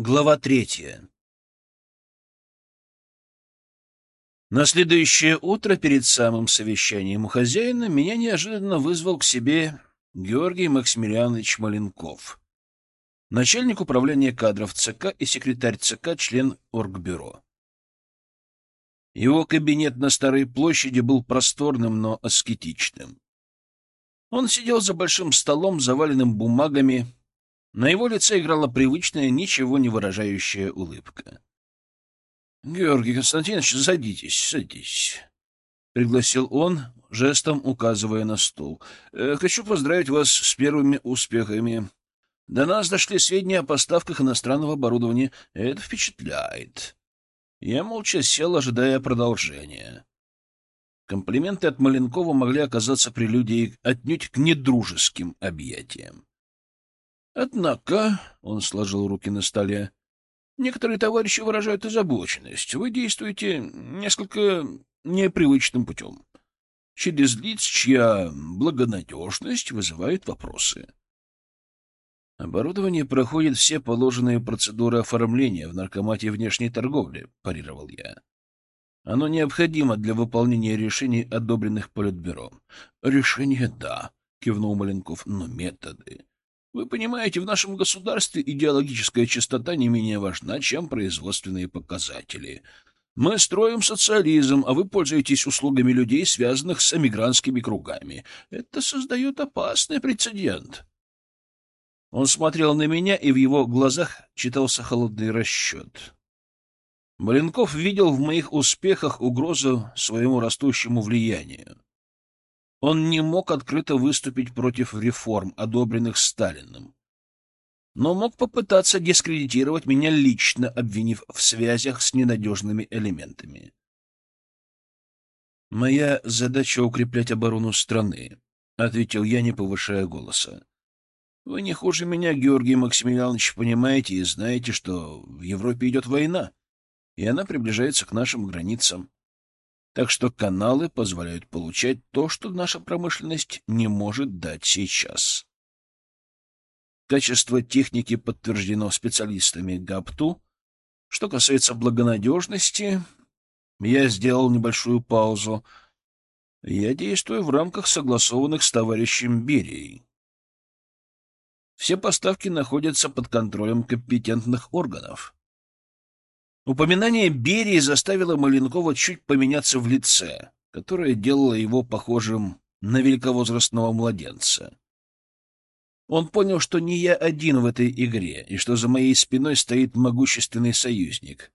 Глава третья. На следующее утро перед самым совещанием у хозяина меня неожиданно вызвал к себе Георгий Максимилианович Маленков, начальник управления кадров ЦК и секретарь ЦК, член Оргбюро. Его кабинет на Старой площади был просторным, но аскетичным. Он сидел за большим столом, заваленным бумагами, на его лице играла привычная, ничего не выражающая улыбка. — Георгий Константинович, садитесь, садитесь, — пригласил он, жестом указывая на стул. «Э, — Хочу поздравить вас с первыми успехами. До нас дошли сведения о поставках иностранного оборудования. Это впечатляет. Я молча сел, ожидая продолжения. Комплименты от Маленкова могли оказаться прелюдией отнюдь к недружеским объятиям. Однако, — он сложил руки на столе, — некоторые товарищи выражают озабоченность. Вы действуете несколько непривычным путем. Через лиц, чья благонадежность вызывает вопросы. Оборудование проходит все положенные процедуры оформления в наркомате внешней торговли, — парировал я. Оно необходимо для выполнения решений, одобренных Политбюро. — Решения — да, — кивнул Маленков, — но методы... Вы понимаете, в нашем государстве идеологическая чистота не менее важна, чем производственные показатели. Мы строим социализм, а вы пользуетесь услугами людей, связанных с эмигрантскими кругами. Это создает опасный прецедент. Он смотрел на меня, и в его глазах читался холодный расчет. Маленков видел в моих успехах угрозу своему растущему влиянию. Он не мог открыто выступить против реформ, одобренных Сталиным, но мог попытаться дискредитировать меня лично, обвинив в связях с ненадежными элементами. «Моя задача — укреплять оборону страны», — ответил я, не повышая голоса. «Вы не хуже меня, Георгий Максимiliaнович, понимаете и знаете, что в Европе идет война, и она приближается к нашим границам. Так что каналы позволяют получать то, что наша промышленность не может дать сейчас. Качество техники подтверждено специалистами ГАПТУ. Что касается благонадежности, я сделал небольшую паузу. Я действую в рамках согласованных с товарищем Берией. Все поставки находятся под контролем компетентных органов. Упоминание Берии заставило Маленкова чуть поменяться в лице, которое делало его похожим на великовозрастного младенца. Он понял, что не я один в этой игре, и что за моей спиной стоит могущественный союзник.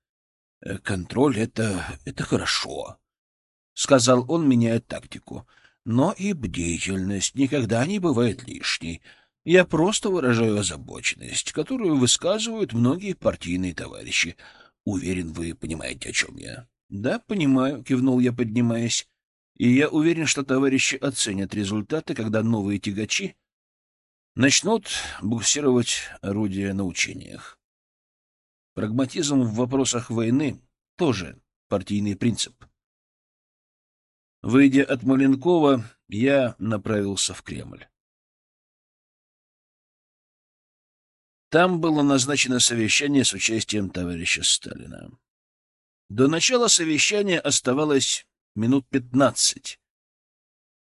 «Э, «Контроль — это... это хорошо», — сказал он, меняя тактику. «Но и бдительность никогда не бывает лишней. Я просто выражаю озабоченность, которую высказывают многие партийные товарищи. Уверен, вы понимаете, о чем я. — Да, понимаю, — кивнул я, поднимаясь. И я уверен, что товарищи оценят результаты, когда новые тягачи начнут буксировать орудия на учениях. Прагматизм в вопросах войны тоже партийный принцип. Выйдя от Маленкова, я направился в Кремль. Там было назначено совещание с участием товарища Сталина. До начала совещания оставалось минут пятнадцать.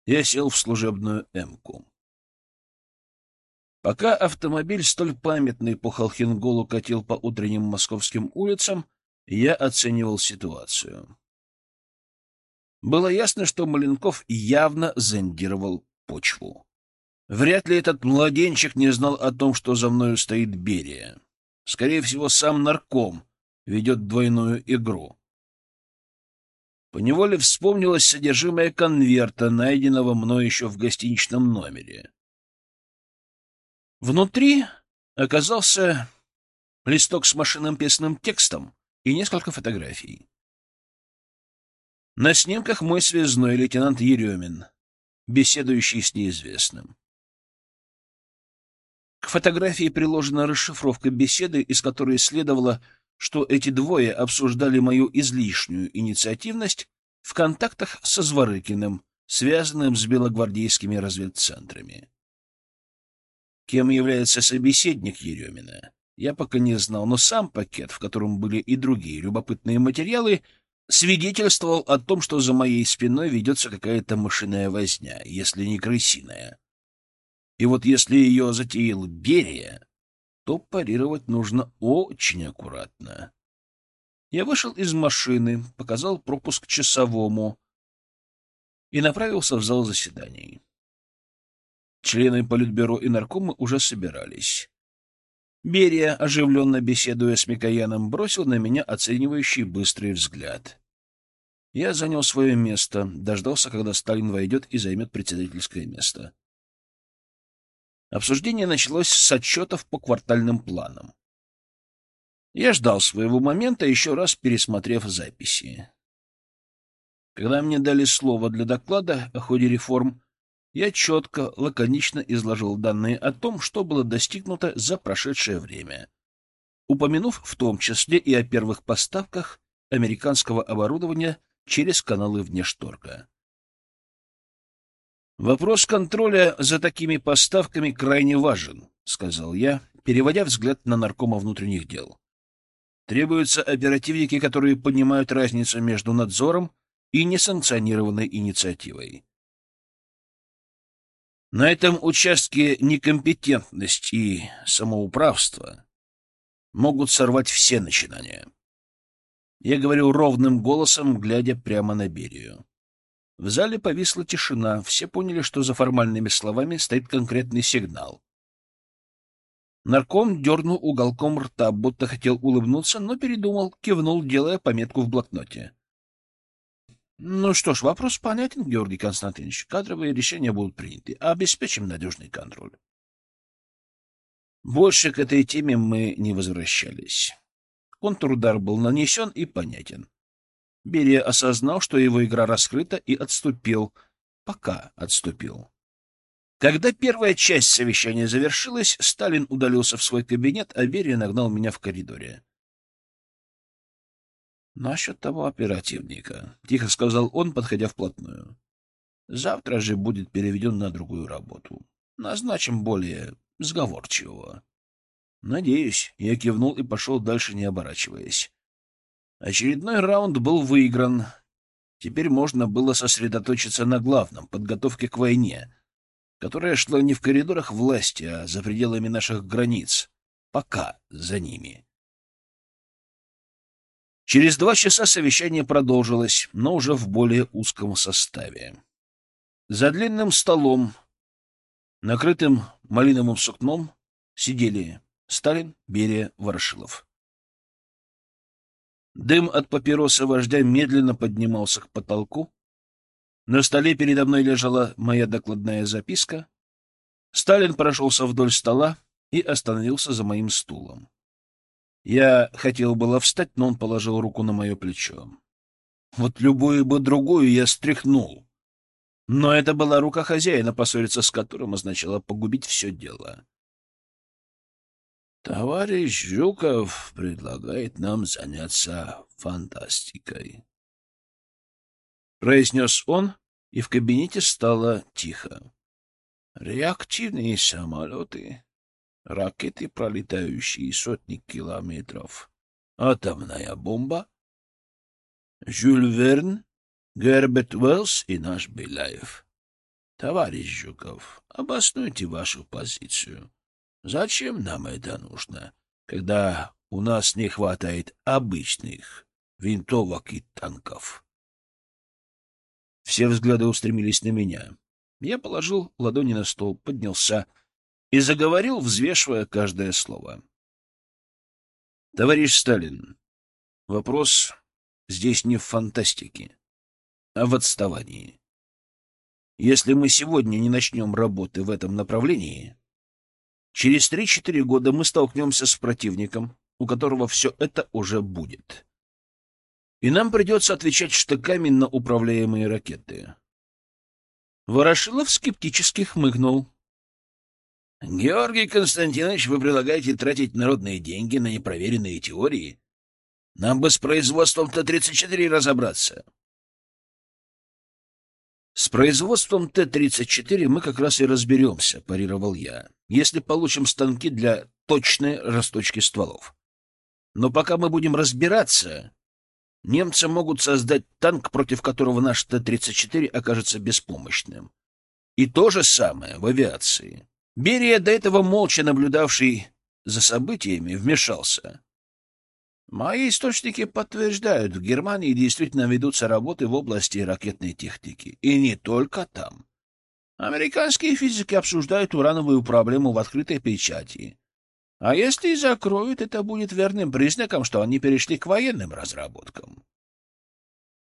Я сел в служебную «Эмку». Пока автомобиль, столь памятный по Холхенголу, катил по утренним московским улицам, я оценивал ситуацию. Было ясно, что Маленков явно зондировал почву. Вряд ли этот младенчик не знал о том, что за мною стоит Берия. Скорее всего, сам нарком ведет двойную игру. Поневоле вспомнилось содержимое конверта, найденного мной еще в гостиничном номере. Внутри оказался листок с машинным песным текстом и несколько фотографий. На снимках мой связной лейтенант Еремин, беседующий с неизвестным. К фотографии приложена расшифровка беседы, из которой следовало, что эти двое обсуждали мою излишнюю инициативность в контактах со Зворыкиным, связанным с белогвардейскими разведцентрами. Кем является собеседник Еремина, я пока не знал, но сам пакет, в котором были и другие любопытные материалы, свидетельствовал о том, что за моей спиной ведется какая-то мышиная возня, если не крысиная. И вот если ее затеял Берия, то парировать нужно очень аккуратно. Я вышел из машины, показал пропуск часовому и направился в зал заседаний. Члены Политбюро и наркомы уже собирались. Берия, оживленно беседуя с Микояном, бросил на меня оценивающий быстрый взгляд. Я занял свое место, дождался, когда Сталин войдет и займет председательское место. Обсуждение началось с отчетов по квартальным планам. Я ждал своего момента, еще раз пересмотрев записи. Когда мне дали слово для доклада о ходе реформ, я четко, лаконично изложил данные о том, что было достигнуто за прошедшее время, упомянув в том числе и о первых поставках американского оборудования через каналы внешторга. «Вопрос контроля за такими поставками крайне важен», — сказал я, переводя взгляд на наркома внутренних дел. «Требуются оперативники, которые понимают разницу между надзором и несанкционированной инициативой. На этом участке некомпетентность и самоуправство могут сорвать все начинания. Я говорю ровным голосом, глядя прямо на Берию. В зале повисла тишина, все поняли, что за формальными словами стоит конкретный сигнал. Нарком дернул уголком рта, будто хотел улыбнуться, но передумал, кивнул, делая пометку в блокноте. Ну что ж, вопрос понятен, Георгий Константинович. Кадровые решения будут приняты. Обеспечим надежный контроль. Больше к этой теме мы не возвращались. Контрудар был нанесен и понятен. Берия осознал, что его игра раскрыта, и отступил. Пока отступил. Когда первая часть совещания завершилась, Сталин удалился в свой кабинет, а Берия нагнал меня в коридоре. Насчет того оперативника, — тихо сказал он, подходя вплотную. Завтра же будет переведен на другую работу. Назначим более сговорчивого. Надеюсь, я кивнул и пошел дальше, не оборачиваясь. Очередной раунд был выигран. Теперь можно было сосредоточиться на главном — подготовке к войне, которая шла не в коридорах власти, а за пределами наших границ. Пока за ними. Через два часа совещание продолжилось, но уже в более узком составе. За длинным столом, накрытым малиновым сукном, сидели Сталин, Берия, Ворошилов. Дым от папироса вождя медленно поднимался к потолку. На столе передо мной лежала моя докладная записка. Сталин прошелся вдоль стола и остановился за моим стулом. Я хотел было встать, но он положил руку на мое плечо. Вот любую бы другую я стряхнул. Но это была рука хозяина, поссориться с которым означало погубить все дело. Товарищ Жуков предлагает нам заняться фантастикой. Произнес он, и в кабинете стало тихо. Реактивные самолеты ракеты, пролетающие сотни километров, атомная бомба, Жюль Верн, Герберт Уэллс и наш Беляев. Товарищ Жуков, обоснуйте вашу позицию. Зачем нам это нужно, когда у нас не хватает обычных винтовок и танков? Все взгляды устремились на меня. Я положил ладони на стол, поднялся — и заговорил, взвешивая каждое слово. Товарищ Сталин, вопрос здесь не в фантастике, а в отставании. Если мы сегодня не начнем работы в этом направлении, через три-четыре года мы столкнемся с противником, у которого все это уже будет. И нам придется отвечать штыками на управляемые ракеты. Ворошилов скептически хмыкнул. — Георгий Константинович, вы предлагаете тратить народные деньги на непроверенные теории? Нам бы с производством Т-34 разобраться. — С производством Т-34 мы как раз и разберемся, — парировал я. Если получим станки для точной расточки стволов. Но пока мы будем разбираться, немцы могут создать танк, против которого наш Т-34 окажется беспомощным. И то же самое в авиации. Берия, до этого молча наблюдавший за событиями, вмешался. Мои источники подтверждают, в Германии действительно ведутся работы в области ракетной техники. И не только там. Американские физики обсуждают урановую проблему в открытой печати. А если и закроют, это будет верным признаком, что они перешли к военным разработкам.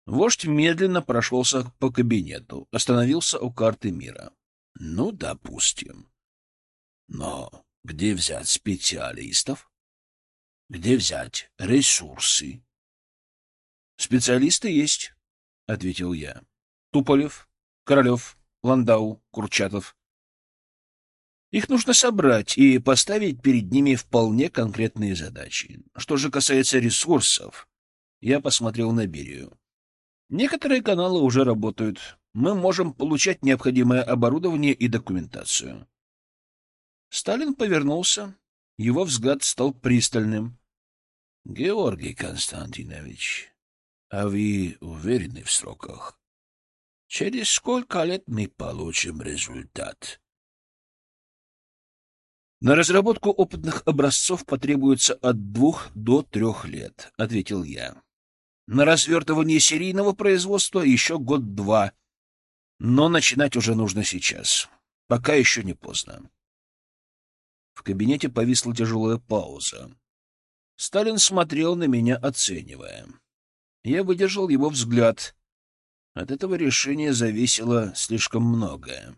Вождь медленно прошелся по кабинету, остановился у карты мира. Ну, допустим. Но где взять специалистов? Где взять ресурсы? Специалисты есть, — ответил я. Туполев, Королев, Ландау, Курчатов. Их нужно собрать и поставить перед ними вполне конкретные задачи. Что же касается ресурсов, я посмотрел на Берию. Некоторые каналы уже работают. Мы можем получать необходимое оборудование и документацию. Сталин повернулся. Его взгляд стал пристальным. — Георгий Константинович, а вы уверены в сроках? Через сколько лет мы получим результат? На разработку опытных образцов потребуется от двух до трех лет, — ответил я. На развертывание серийного производства еще год-два, но начинать уже нужно сейчас. Пока еще не поздно. В кабинете повисла тяжелая пауза. Сталин смотрел на меня, оценивая. Я выдержал его взгляд. От этого решения зависело слишком многое.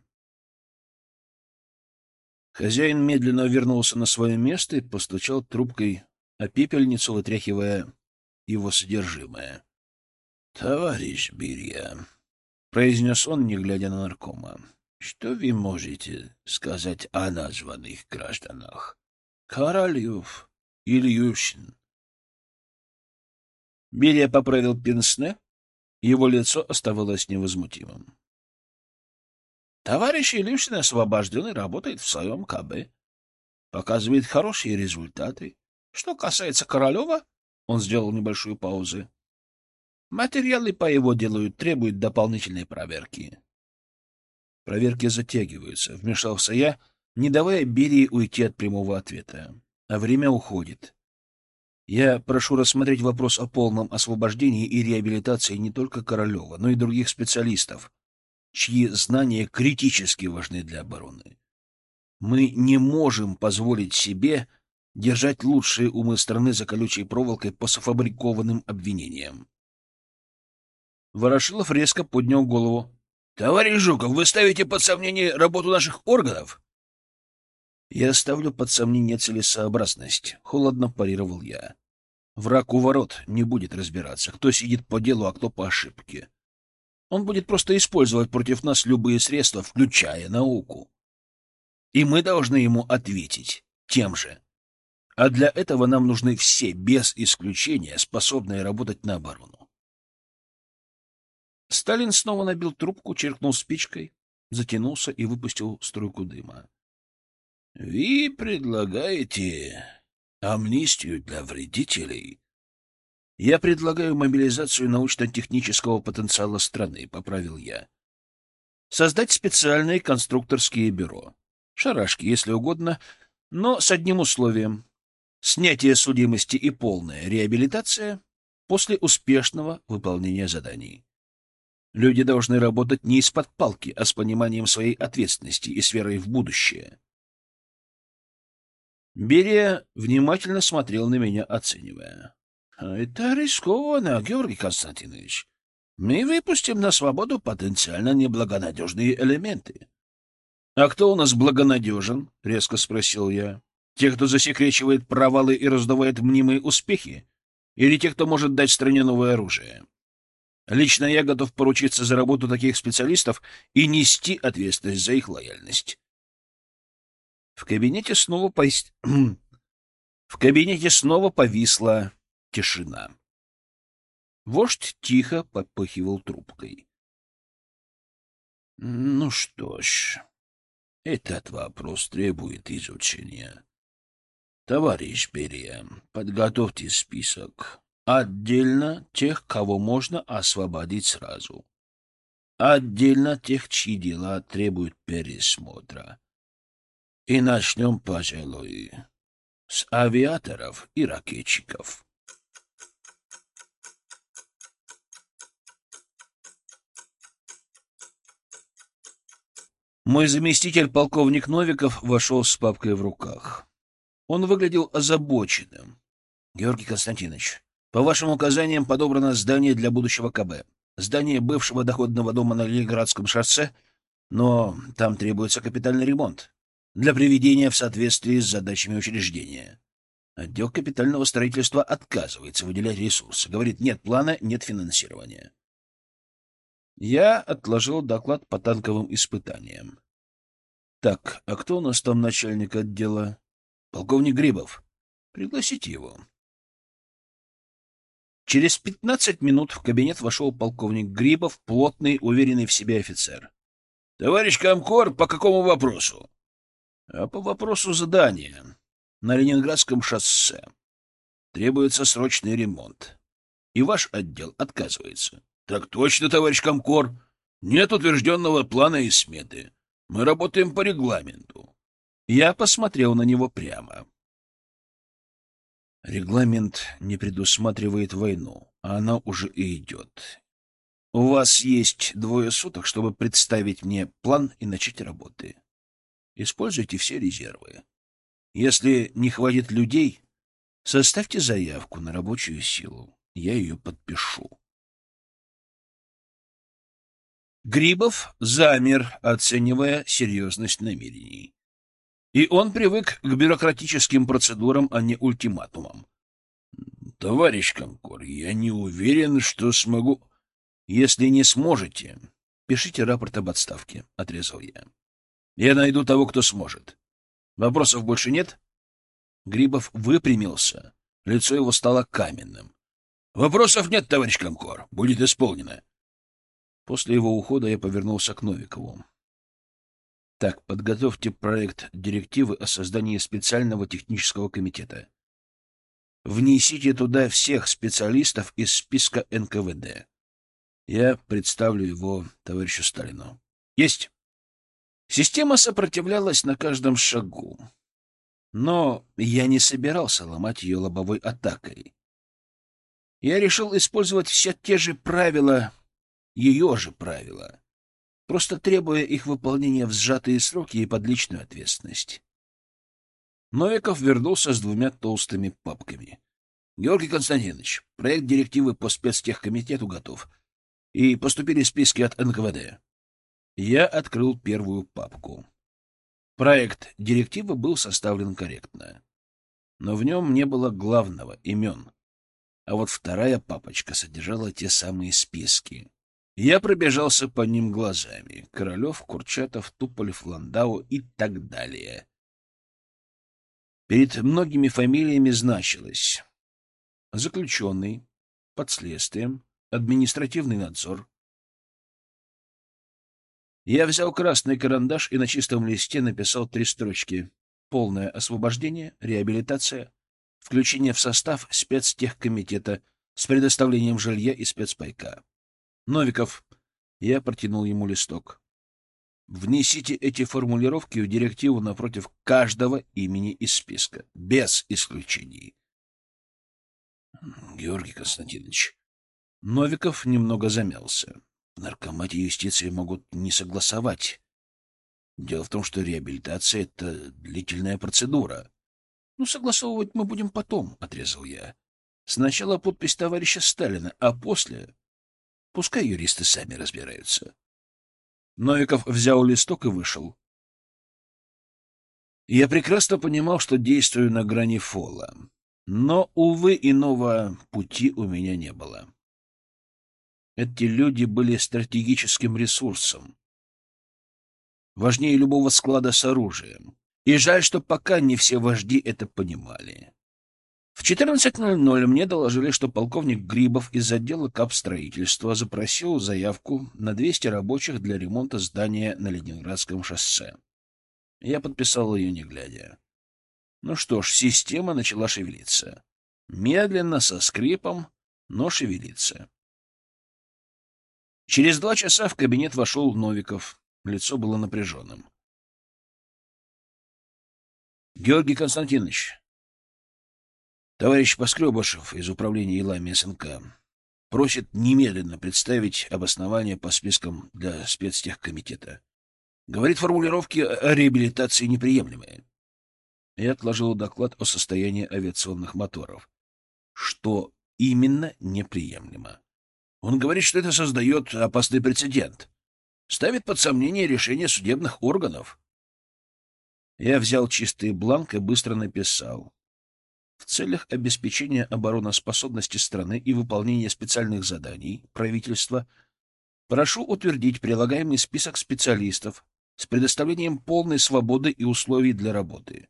Хозяин медленно вернулся на свое место и постучал трубкой о пепельницу, вытряхивая его содержимое. — Товарищ Бирья, — произнес он, не глядя на наркома, что вы можете сказать о названных гражданах? Королев, Ильюшин. Берия поправил пенсне, его лицо оставалось невозмутимым. Товарищ Ильюшин освобожден и работает в своем КБ. Показывает хорошие результаты. Что касается Королева, он сделал небольшую паузу. Материалы по его делу требуют дополнительной проверки. Проверки затягиваются, вмешался я, не давая Берии уйти от прямого ответа. А время уходит. Я прошу рассмотреть вопрос о полном освобождении и реабилитации не только Королева, но и других специалистов, чьи знания критически важны для обороны. Мы не можем позволить себе держать лучшие умы страны за колючей проволокой по софабрикованным обвинениям. Ворошилов резко поднял голову. Товарищ Жуков, вы ставите под сомнение работу наших органов? Я ставлю под сомнение целесообразность, холодно парировал я. Враг у ворот не будет разбираться, кто сидит по делу, а кто по ошибке. Он будет просто использовать против нас любые средства, включая науку. И мы должны ему ответить тем же. А для этого нам нужны все, без исключения, способные работать на оборону. Сталин снова набил трубку, черкнул спичкой, затянулся и выпустил струйку дыма. — Вы предлагаете амнистию для вредителей? — Я предлагаю мобилизацию научно-технического потенциала страны, — поправил я. Создать специальные конструкторские бюро. Шарашки, если угодно, но с одним условием. Снятие судимости и полная реабилитация после успешного выполнения заданий. Люди должны работать не из-под палки, а с пониманием своей ответственности и с верой в будущее. Берия внимательно смотрел на меня, оценивая. — Это рискованно, Георгий Константинович. Мы выпустим на свободу потенциально неблагонадежные элементы. — А кто у нас благонадежен? — резко спросил я. — Те, кто засекречивает провалы и раздувает мнимые успехи? Или те, кто может дать стране новое оружие? Лично я готов поручиться за работу таких специалистов и нести ответственность за их лояльность. В кабинете снова повис... В кабинете снова повисла тишина. Вождь тихо подпыхивал трубкой. Ну что ж, Этот вопрос требует изучения. Товарищ Берия, подготовьте список. Отдельно тех, кого можно освободить сразу. Отдельно тех, чьи дела требуют пересмотра. И начнем, пожалуй, с авиаторов и ракетчиков. Мой заместитель, полковник Новиков, вошел с папкой в руках. Он выглядел озабоченным. — Георгий Константинович, по вашим указаниям подобрано здание для будущего КБ. Здание бывшего доходного дома на Ленинградском шоссе, но там требуется капитальный ремонт для приведения в соответствии с задачами учреждения. Отдел капитального строительства отказывается выделять ресурсы. Говорит, нет плана, нет финансирования. Я отложил доклад по танковым испытаниям. Так, а кто у нас там начальник отдела? Полковник Грибов. Пригласите его. Через пятнадцать минут в кабинет вошел полковник Грибов, плотный, уверенный в себе офицер. — Товарищ Комкор, по какому вопросу? — по вопросу задания. На Ленинградском шоссе. Требуется срочный ремонт. И ваш отдел отказывается. Так точно, товарищ Комкор. Нет утвержденного плана и сметы. Мы работаем по регламенту. Я посмотрел на него прямо. Регламент не предусматривает войну, а она уже и идет. У вас есть двое суток, чтобы представить мне план и начать работы. Используйте все резервы. Если не хватит людей, составьте заявку на рабочую силу. Я ее подпишу. Грибов замер, оценивая серьезность намерений. И он привык к бюрократическим процедурам, а не ультиматумам. — Товарищ Комкор, я не уверен, что смогу... — Если не сможете, пишите рапорт об отставке, — отрезал я. — Я найду того, кто сможет. Вопросов больше нет? Грибов выпрямился. Лицо его стало каменным. — Вопросов нет, товарищ Комкор. Будет исполнено. После его ухода я повернулся к Новикову. Так, подготовьте проект директивы о создании специального технического комитета. Внесите туда всех специалистов из списка НКВД. Я представлю его товарищу Сталину. Есть. Система сопротивлялась на каждом шагу. Но я не собирался ломать ее лобовой атакой. Я решил использовать все те же правила, ее же правила, просто требуя их выполнения в сжатые сроки и под личную ответственность. Новиков вернулся с двумя толстыми папками. — Георгий Константинович, проект директивы по спецтехкомитету готов. И поступили списки от НКВД. Я открыл первую папку. Проект директивы был составлен корректно. Но в нем не было главного — имен. А вот вторая папочка содержала те самые списки. Я пробежался по ним глазами. Королев, Курчатов, Туполев, Ландау и так далее. Перед многими фамилиями значилось заключенный, под следствием, административный надзор. Я взял красный карандаш и на чистом листе написал три строчки. Полное освобождение, реабилитация, включение в состав спецтехкомитета с предоставлением жилья и спецпайка. Новиков. Я протянул ему листок. Внесите эти формулировки в директиву напротив каждого имени из списка, без исключений. Георгий Константинович. Новиков немного замялся. В наркомате юстиции могут не согласовать. Дело в том, что реабилитация — это длительная процедура. Ну, согласовывать мы будем потом, — отрезал я. Сначала подпись товарища Сталина, а после Пускай юристы сами разбираются. Новиков взял листок и вышел. Я прекрасно понимал, что действую на грани фола. Но, увы, иного пути у меня не было. Эти люди были стратегическим ресурсом. Важнее любого склада с оружием. И жаль, что пока не все вожди это понимали. В 14.00 мне доложили, что полковник Грибов из отдела капстроительства запросил заявку на 200 рабочих для ремонта здания на Ленинградском шоссе. Я подписал ее, не глядя. Ну что ж, система начала шевелиться. Медленно, со скрипом, но шевелится. Через два часа в кабинет вошел Новиков. Лицо было напряженным. — Георгий Константинович, товарищ Поскребышев из управления Илами СНК просит немедленно представить обоснование по спискам для спецтехкомитета. Говорит, формулировки о реабилитации неприемлемые. Я отложил доклад о состоянии авиационных моторов. Что именно неприемлемо? Он говорит, что это создает опасный прецедент. Ставит под сомнение решение судебных органов. Я взял чистый бланк и быстро написал. В целях обеспечения обороноспособности страны и выполнения специальных заданий правительства прошу утвердить прилагаемый список специалистов, с предоставлением полной свободы и условий для работы.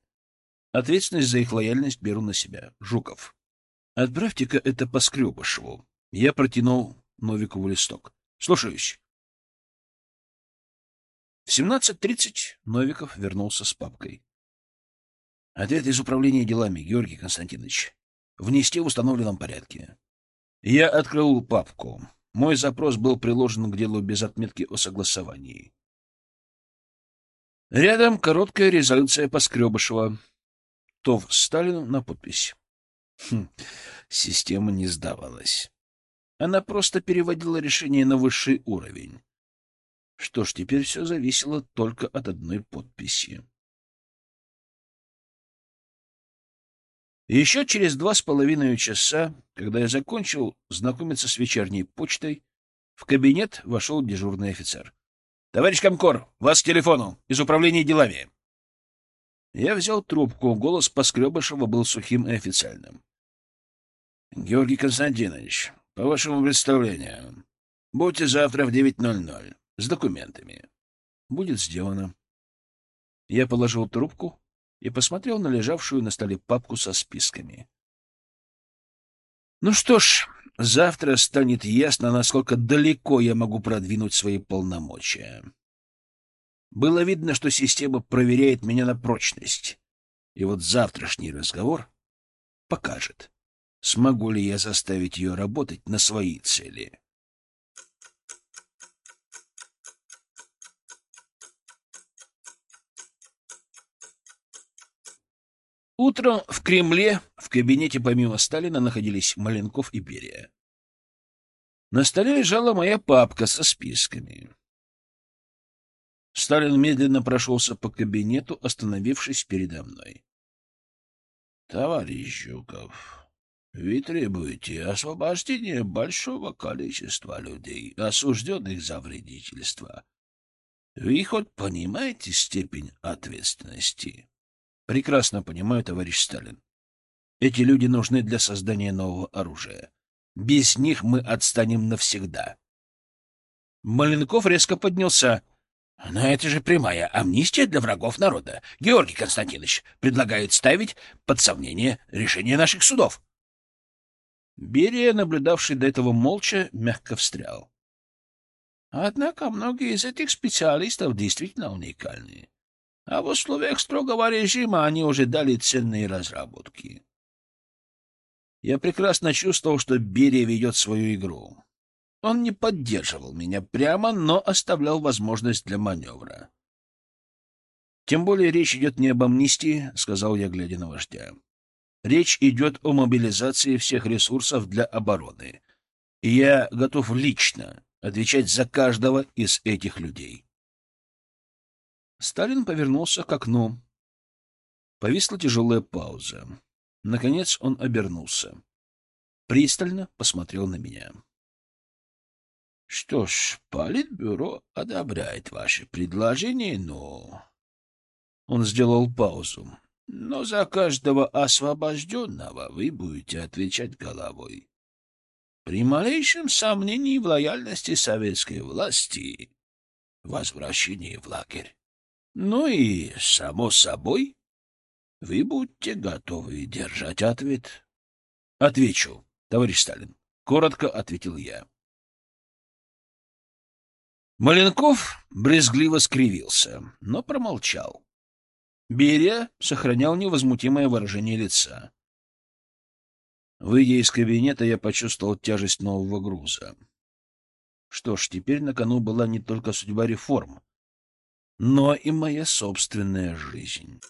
Ответственность за их лояльность беру на себя. Жуков. Отправьте-ка это по Скребышеву. Я протянул Новикову листок. Слушаюсь. В 17.30 Новиков вернулся с папкой. Ответ из управления делами, Георгий Константинович. Внести в установленном порядке. Я открыл папку. Мой запрос был приложен к делу без отметки о согласовании. Рядом короткая резолюция Поскребышева. ТОВ Сталину на подпись. Хм, система не сдавалась. Она просто переводила решение на высший уровень. Что ж, теперь все зависело только от одной подписи. Еще через два с половиной часа, когда я закончил знакомиться с вечерней почтой, в кабинет вошел дежурный офицер. — Товарищ Комкор, вас к телефону, из управления делами. Я взял трубку, голос Поскребышева был сухим и официальным. — Георгий Константинович, по вашему представлению, будьте завтра в 9.00 с документами. — Будет сделано. Я положил трубку и посмотрел на лежавшую на столе папку со списками. Ну что ж, Завтра станет ясно, насколько далеко я могу продвинуть свои полномочия. Было видно, что система проверяет меня на прочность. И вот завтрашний разговор покажет, смогу ли я заставить ее работать на свои цели. Утром в Кремле в кабинете помимо Сталина находились Маленков и Берия. На столе лежала моя папка со списками. Сталин медленно прошелся по кабинету, остановившись передо мной. — Товарищ Жуков, вы требуете освобождения большого количества людей, осужденных за вредительство. Вы хоть понимаете степень ответственности? Прекрасно понимаю, товарищ Сталин. Эти люди нужны для создания нового оружия. Без них мы отстанем навсегда. Маленков резко поднялся. Но это же прямая амнистия для врагов народа. Георгий Константинович предлагает ставить под сомнение решение наших судов. Берия, наблюдавший до этого молча, мягко встрял. Однако многие из этих специалистов действительно уникальны а в условиях строгого режима они уже дали ценные разработки. Я прекрасно чувствовал, что Берия ведет свою игру. Он не поддерживал меня прямо, но оставлял возможность для маневра. «Тем более речь идет не об амнистии», — сказал я, глядя на вождя. «Речь идет о мобилизации всех ресурсов для обороны. И я готов лично отвечать за каждого из этих людей». Сталин повернулся к окну. Повисла тяжелая пауза. Наконец он обернулся. Пристально посмотрел на меня. — Что ж, Политбюро одобряет ваше предложение, но... Он сделал паузу. — Но за каждого освобожденного вы будете отвечать головой. При малейшем сомнении в лояльности советской власти возвращение в лагерь. Ну и, само собой, вы будьте готовы держать ответ. — Отвечу, товарищ Сталин. Коротко ответил я. Маленков брезгливо скривился, но промолчал. Берия сохранял невозмутимое выражение лица. Выйдя из кабинета, я почувствовал тяжесть нового груза. Что ж, теперь на кону была не только судьба реформ, но и моя собственная жизнь.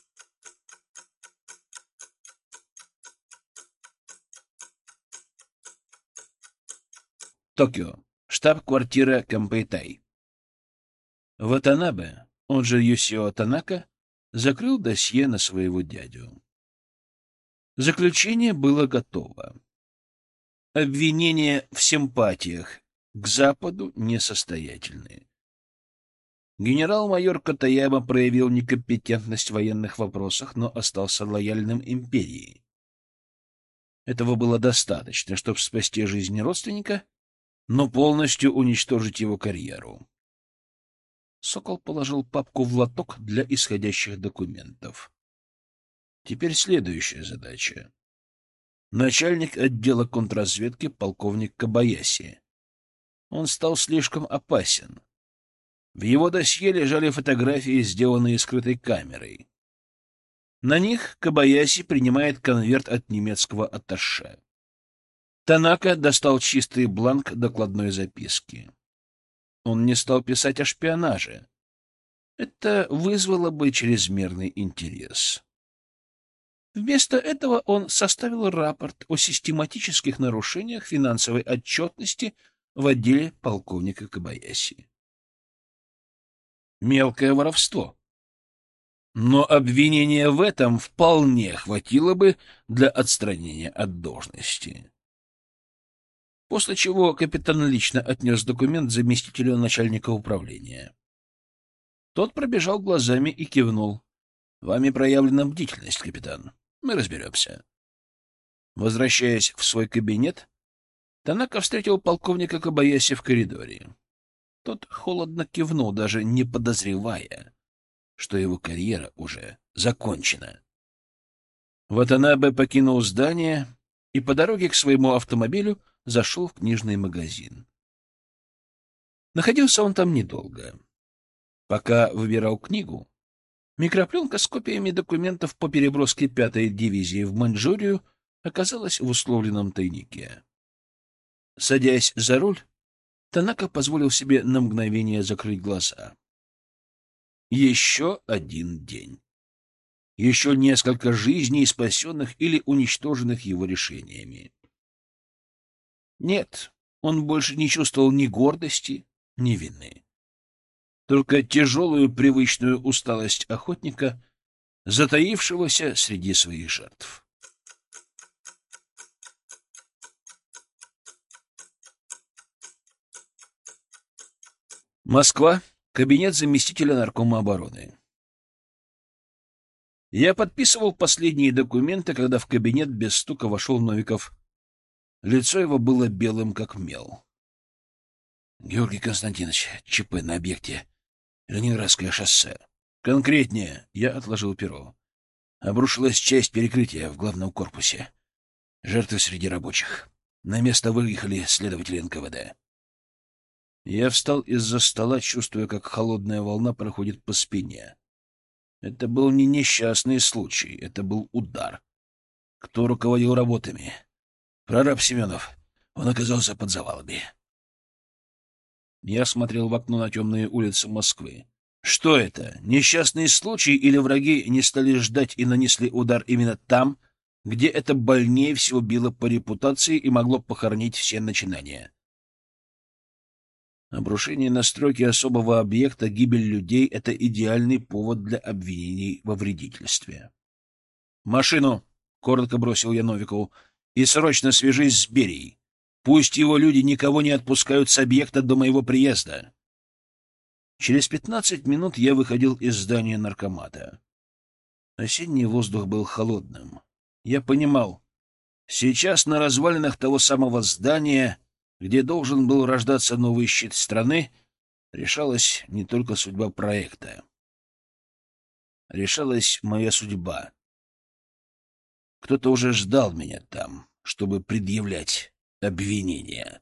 Токио. Штаб-квартира Кампейтай. Ватанабе, он же Юсио Танака, закрыл досье на своего дядю. Заключение было готово. Обвинения в симпатиях к Западу несостоятельны. Генерал-майор Катаяма проявил некомпетентность в военных вопросах, но остался лояльным империи. Этого было достаточно, чтобы спасти жизнь родственника но полностью уничтожить его карьеру. Сокол положил папку в лоток для исходящих документов. Теперь следующая задача. Начальник отдела контрразведки полковник Кабаяси. Он стал слишком опасен. В его досье лежали фотографии, сделанные скрытой камерой. На них Кабаяси принимает конверт от немецкого атташе. Танака достал чистый бланк докладной записки. Он не стал писать о шпионаже. Это вызвало бы чрезмерный интерес. Вместо этого он составил рапорт о систематических нарушениях финансовой отчетности в отделе полковника Кабаяси. Мелкое воровство. Но обвинения в этом вполне хватило бы для отстранения от должности после чего капитан лично отнес документ заместителю начальника управления. Тот пробежал глазами и кивнул. — Вами проявлена бдительность, капитан. Мы разберемся. Возвращаясь в свой кабинет, Танака встретил полковника Кабаяси в коридоре. Тот холодно кивнул, даже не подозревая, что его карьера уже закончена. Ватанабе покинул здание и по дороге к своему автомобилю зашел в книжный магазин. Находился он там недолго. Пока выбирал книгу, микропленка с копиями документов по переброске пятой дивизии в Маньчжурию оказалась в условленном тайнике. Садясь за руль, Танака позволил себе на мгновение закрыть глаза. Еще один день. Еще несколько жизней, спасенных или уничтоженных его решениями. Нет, он больше не чувствовал ни гордости, ни вины. Только тяжелую привычную усталость охотника, затаившегося среди своих жертв. Москва. Кабинет заместителя наркома обороны. Я подписывал последние документы, когда в кабинет без стука вошел Новиков. Лицо его было белым, как мел. — Георгий Константинович, ЧП на объекте. Ленинградское шоссе. Конкретнее, я отложил перо. Обрушилась часть перекрытия в главном корпусе. Жертвы среди рабочих. На место выехали следователи НКВД. Я встал из-за стола, чувствуя, как холодная волна проходит по спине. Это был не несчастный случай, это был удар. Кто руководил работами? Прораб Семенов. Он оказался под завалами. Я смотрел в окно на темные улицы Москвы. Что это? Несчастный случай или враги не стали ждать и нанесли удар именно там, где это больнее всего било по репутации и могло похоронить все начинания? Обрушение настройки особого объекта, гибель людей — это идеальный повод для обвинений во вредительстве. «Машину!» — коротко бросил я Новикову и срочно свяжись с Берией. Пусть его люди никого не отпускают с объекта до моего приезда. Через пятнадцать минут я выходил из здания наркомата. Осенний воздух был холодным. Я понимал, сейчас на развалинах того самого здания, где должен был рождаться новый щит страны, решалась не только судьба проекта. Решалась моя судьба. Кто-то уже ждал меня там, чтобы предъявлять обвинения.